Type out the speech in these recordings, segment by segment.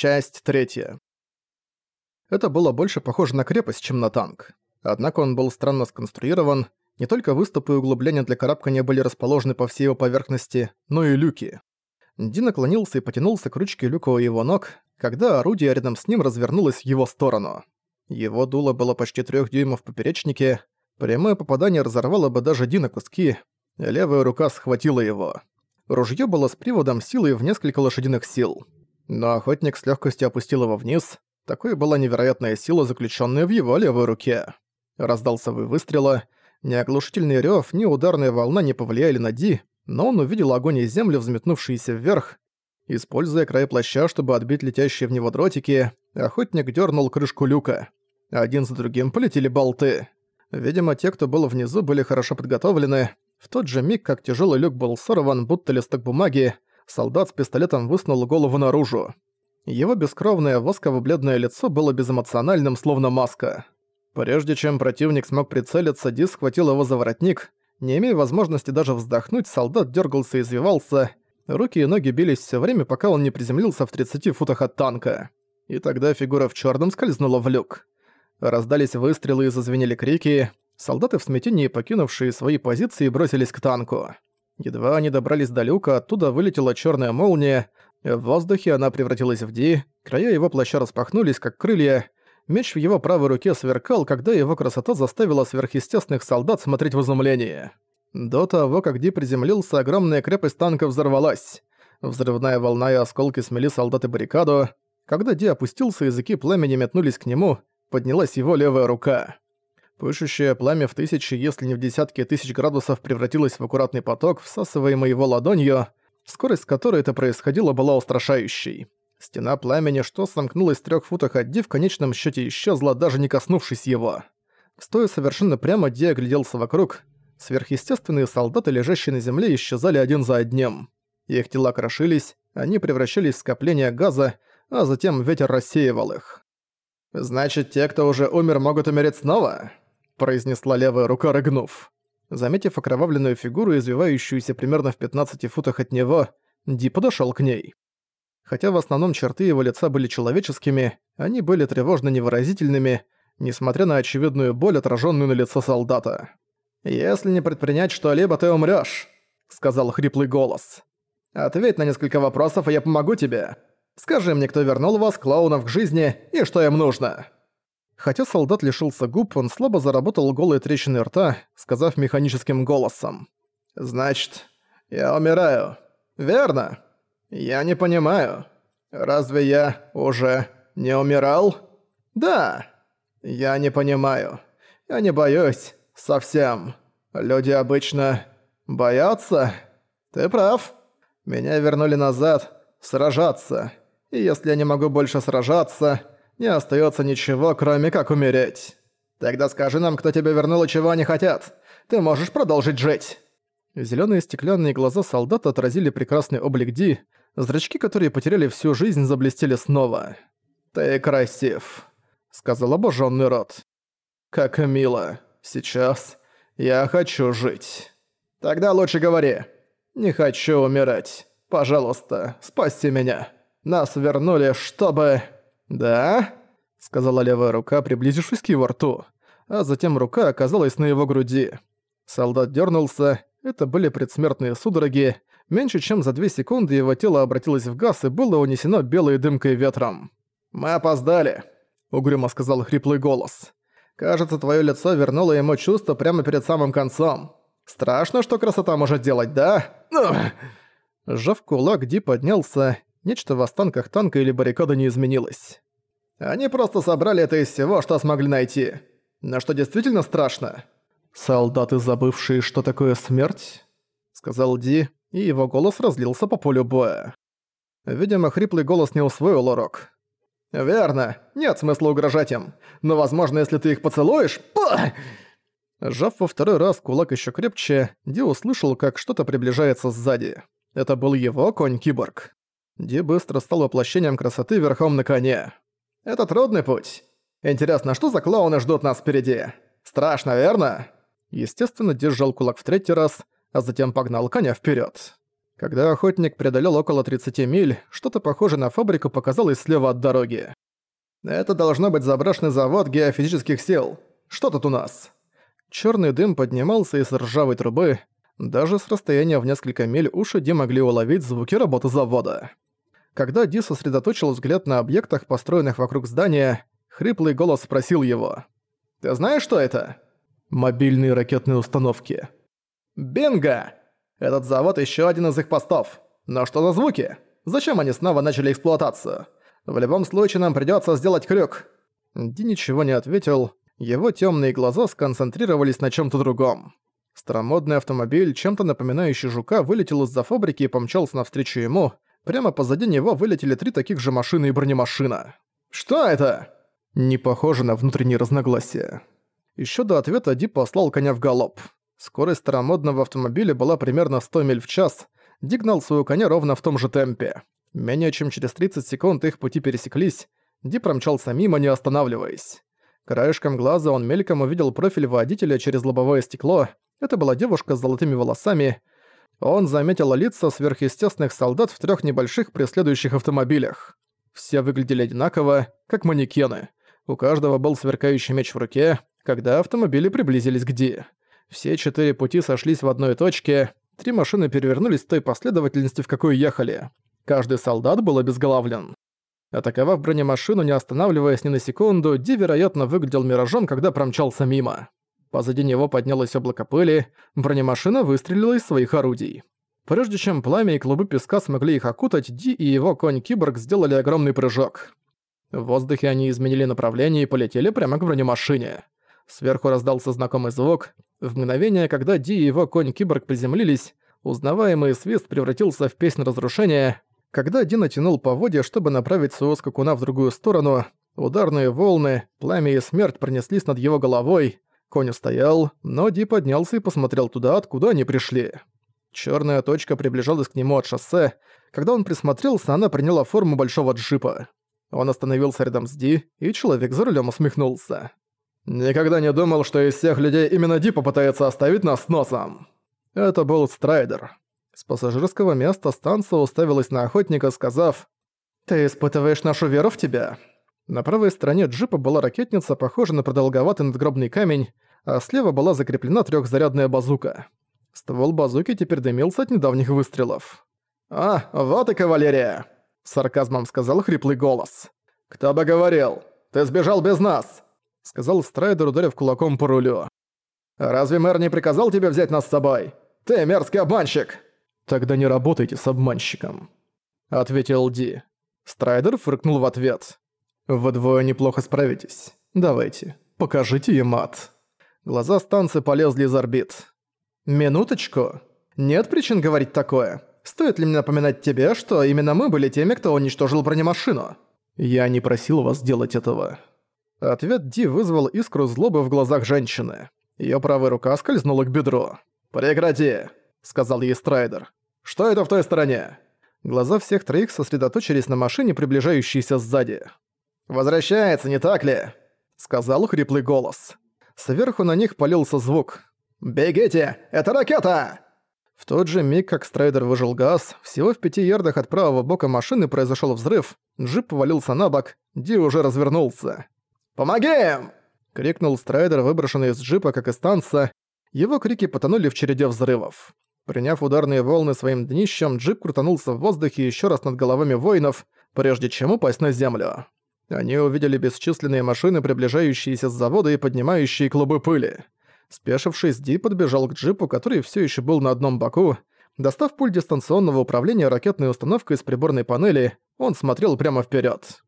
Часть третья. Это было больше похоже на крепость, чем на танк. Однако он был странно сконструирован, не только выступы и углубления для карабкания были расположены по всей его поверхности, но и люки. Ди наклонился и потянулся к ручке люка у его ног, когда орудие рядом с ним развернулось в его сторону. Его дуло было почти трех дюймов в поперечнике, прямое попадание разорвало бы даже Ди куски, левая рука схватила его. Ружье было с приводом силы в несколько лошадиных сил. Но охотник с легкостью опустил его вниз. Такой была невероятная сила, заключенная в его левой руке. Раздался вы выстрела. Ни оглушительный рев, ни ударная волна не повлияли на Ди, но он увидел огонь и землю, взметнувшиеся вверх. Используя край плаща, чтобы отбить летящие в него дротики, охотник дернул крышку люка. Один за другим полетели болты. Видимо, те, кто был внизу, были хорошо подготовлены. В тот же миг, как тяжелый люк был сорван, будто листок бумаги, солдат с пистолетом высунул голову наружу. Его бескровное восково-бледное лицо было безэмоциональным, словно маска. Прежде чем противник смог прицелиться, Ди схватил его за воротник. Не имея возможности даже вздохнуть, солдат дергался и извивался. Руки и ноги бились все время, пока он не приземлился в 30 футах от танка. И тогда фигура в черном скользнула в люк. Раздались выстрелы и зазвенели крики. Солдаты в смятении, покинувшие свои позиции, бросились к танку. Едва они добрались до люка, оттуда вылетела черная молния. В воздухе она превратилась в Ди, края его плаща распахнулись, как крылья. Меч в его правой руке сверкал, когда его красота заставила сверхъестественных солдат смотреть в изумлении. До того, как Ди приземлился, огромная крепость танка взорвалась. Взрывная волна и осколки смели солдаты баррикаду. Когда Ди опустился, языки пламени метнулись к нему, поднялась его левая рука. Пышущее пламя в тысячи, если не в десятки тысяч градусов превратилось в аккуратный поток, всасываемый его ладонью, скорость с которой это происходило была устрашающей. Стена пламени, что сомкнулась в трёх футах от Ди, в конечном счёте исчезла, даже не коснувшись его. Стоя совершенно прямо, Ди огляделся вокруг. Сверхъестественные солдаты, лежащие на земле, исчезали один за одним. Их тела крошились, они превращались в скопление газа, а затем ветер рассеивал их. «Значит, те, кто уже умер, могут умереть снова?» Произнесла левая рука, рыгнув. Заметив окровавленную фигуру, извивающуюся примерно в 15 футах от него, Ди подошёл к ней. Хотя в основном черты его лица были человеческими, они были тревожно невыразительными, несмотря на очевидную боль, отраженную на лицо солдата. «Если не предпринять что-либо, ты умрёшь», — сказал хриплый голос. «Ответь на несколько вопросов, и я помогу тебе. Скажи мне, кто вернул вас, клоунов, к жизни, и что им нужно?» Хотя солдат лишился губ, он слабо заработал голые трещины рта, сказав механическим голосом. «Значит, я умираю. Верно? Я не понимаю. Разве я уже не умирал? Да. Я не понимаю. Я не боюсь. Совсем. Люди обычно боятся. Ты прав. Меня вернули назад сражаться. И если я не могу больше сражаться, не остается ничего, кроме как умереть. Тогда скажи нам, кто тебя вернул и чего они хотят. Ты можешь продолжить жить». Зелёные стеклянные глаза солдата отразили прекрасный облик Ди, зрачки, которые потеряли всю жизнь, заблестели снова. «Ты красив», — сказал обожжённый рот. «Как мило. Сейчас я хочу жить». «Тогда лучше говори. Не хочу умирать. Пожалуйста, спаси меня. Нас вернули, чтобы...» «Да?» — сказала левая рука, приблизившись к его рту, а затем рука оказалась на его груди. Солдат дернулся, это были предсмертные судороги, меньше чем за две секунды его тело обратилось в газ и было унесено белой дымкой ветром. «Мы опоздали», — угрюмо сказал хриплый голос. «Кажется, твое лицо вернуло ему чувство прямо перед самым концом. Страшно, что красота может делать, да?» Сжав кулак, Ди поднялся Нечто в останках танка или баррикады не изменилось. Они просто собрали это из всего, что смогли найти. Но что действительно страшно? «Солдаты, забывшие, что такое смерть?» Сказал Ди, и его голос разлился по полю боя. Видимо, хриплый голос не усвоил урок. «Верно. Нет смысла угрожать им. Но, возможно, если ты их поцелуешь... Па!» Сжав во второй раз кулак еще крепче, Ди услышал, как что-то приближается сзади. Это был его конь-киборг. Ди быстро стал воплощением красоты верхом на коне. «Это трудный путь. Интересно, что за клоуны ждут нас впереди? Страшно, верно?» Естественно, держал кулак в третий раз, а затем погнал коня вперед. Когда охотник преодолел около 30 миль, что-то похожее на фабрику показалось слева от дороги. «Это должно быть заброшенный завод геофизических сил. Что тут у нас?» Черный дым поднимался из ржавой трубы. Даже с расстояния в несколько миль уши Ди могли уловить звуки работы завода. Когда Ди сосредоточил взгляд на объектах, построенных вокруг здания, хриплый голос спросил его. «Ты знаешь, что это?» «Мобильные ракетные установки». «Бинго! Этот завод еще один из их постов. Но что за звуки? Зачем они снова начали эксплуатацию? В любом случае нам придется сделать крюк». Ди ничего не ответил, его темные глаза сконцентрировались на чем то другом. Старомодный автомобиль, чем-то напоминающий жука, вылетел из-за фабрики и помчался навстречу ему. Прямо позади него вылетели три таких же машины и бронемашина. «Что это?» Не похоже на внутренние разногласия. Еще до ответа Ди послал коня в галоп. Скорость старомодного автомобиля была примерно 100 миль в час. Ди гнал своего коня ровно в том же темпе. Менее чем через 30 секунд их пути пересеклись. Ди промчался мимо, не останавливаясь. Краешком глаза он мельком увидел профиль водителя через лобовое стекло. Это была девушка с золотыми волосами. Он заметил лица сверхъестественных солдат в трех небольших преследующих автомобилях. Все выглядели одинаково, как манекены. У каждого был сверкающий меч в руке, когда автомобили приблизились к Ди. Все четыре пути сошлись в одной точке, три машины перевернулись в той последовательности, в какой ехали. Каждый солдат был обезглавлен. Атаковав бронемашину, не останавливаясь ни на секунду, Ди, вероятно, выглядел миражом, когда промчался мимо. Позади него поднялось облако пыли, бронемашина выстрелила из своих орудий. Прежде чем пламя и клубы песка смогли их окутать, Ди и его конь-киборг сделали огромный прыжок. В воздухе они изменили направление и полетели прямо к бронемашине. Сверху раздался знакомый звук. В мгновение, когда Ди и его конь-киборг приземлились, узнаваемый свист превратился в песнь разрушения, когда Ди натянул поводья, чтобы направить своего скакуна в другую сторону, ударные волны, пламя и смерть пронеслись над его головой. Конь стоял, но Ди поднялся и посмотрел туда, откуда они пришли. Черная точка приближалась к нему от шоссе. Когда он присмотрелся, она приняла форму большого джипа. Он остановился рядом с Ди, и человек за рулем усмехнулся. «Никогда не думал, что из всех людей именно Ди попытается оставить нас носом». Это был Страйдер. С пассажирского места станция уставилась на охотника, сказав «Ты испытываешь нашу веру в тебя?» На правой стороне джипа была ракетница, похожая на продолговатый надгробный камень, а слева была закреплена трехзарядная базука. Ствол базуки теперь дымился от недавних выстрелов. «А, вот и кавалерия!» — сарказмом сказал хриплый голос. «Кто бы говорил? Ты сбежал без нас!» — сказал Страйдер, ударив кулаком по рулю. «Разве мэр не приказал тебе взять нас с собой? Ты мерзкий обманщик!» «Тогда не работайте с обманщиком», — ответил Ди. Страйдер фыркнул в ответ. «Вы двое неплохо справитесь. Давайте, покажите им ад». Глаза станции полезли из орбит. «Минуточку. Нет причин говорить такое. Стоит ли мне напоминать тебе, что именно мы были теми, кто уничтожил бронемашину?» «Я не просил вас делать этого». Ответ Ди вызвал искру злобы в глазах женщины. Её правая рука скользнула к бедру. «Прекрати!» — сказал ей Страйдер. Что это в той стороне?» Глаза всех троих сосредоточились на машине, приближающейся сзади. «Возвращается, не так ли?» — сказал хриплый голос. Сверху на них полился звук. «Бегите! Это ракета!» В тот же миг, как Страйдер выжал газ, всего в пяти ярдах от правого бока машины произошел взрыв, джип повалился на бок, Ди уже развернулся. «Помоги им!» — крикнул Страйдер, выброшенный из джипа, как из танца. Его крики потонули в череде взрывов. Приняв ударные волны своим днищем, джип крутанулся в воздухе еще раз над головами воинов, прежде чем упасть на землю. Они увидели бесчисленные машины, приближающиеся с завода и поднимающие клубы пыли. Спешившись, Ди подбежал к джипу, который все еще был на одном боку. Достав пульт дистанционного управления ракетной установкой с приборной панели, он смотрел прямо вперед.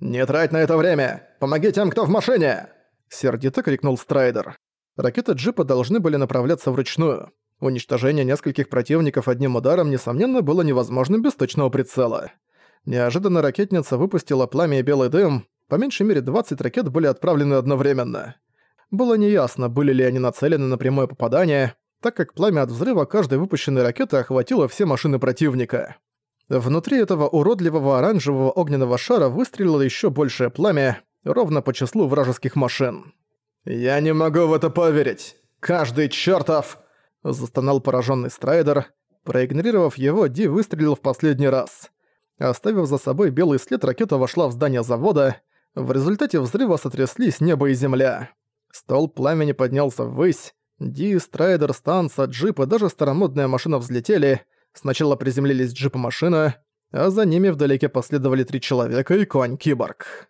«Не трать на это время! Помоги тем, кто в машине!» Сердито крикнул Страйдер. Ракеты джипа должны были направляться вручную. Уничтожение нескольких противников одним ударом, несомненно, было невозможным без точного прицела. Неожиданно ракетница выпустила пламя и белый дым, по меньшей мере 20 ракет были отправлены одновременно. Было неясно, были ли они нацелены на прямое попадание, так как пламя от взрыва каждой выпущенной ракеты охватило все машины противника. Внутри этого уродливого оранжевого огненного шара выстрелило еще большее пламя, ровно по числу вражеских машин. «Я не могу в это поверить! Каждый чертов!» Застонал пораженный Страйдер. Проигнорировав его, Ди выстрелил в последний раз. Оставив за собой белый след, ракета вошла в здание завода. В результате взрыва сотряслись небо и земля. Столп пламени поднялся ввысь. Ди, Страйдер, Станса, джип и даже старомодная машина взлетели. Сначала приземлились джип и машина, а за ними вдалеке последовали три человека и конь-киборг.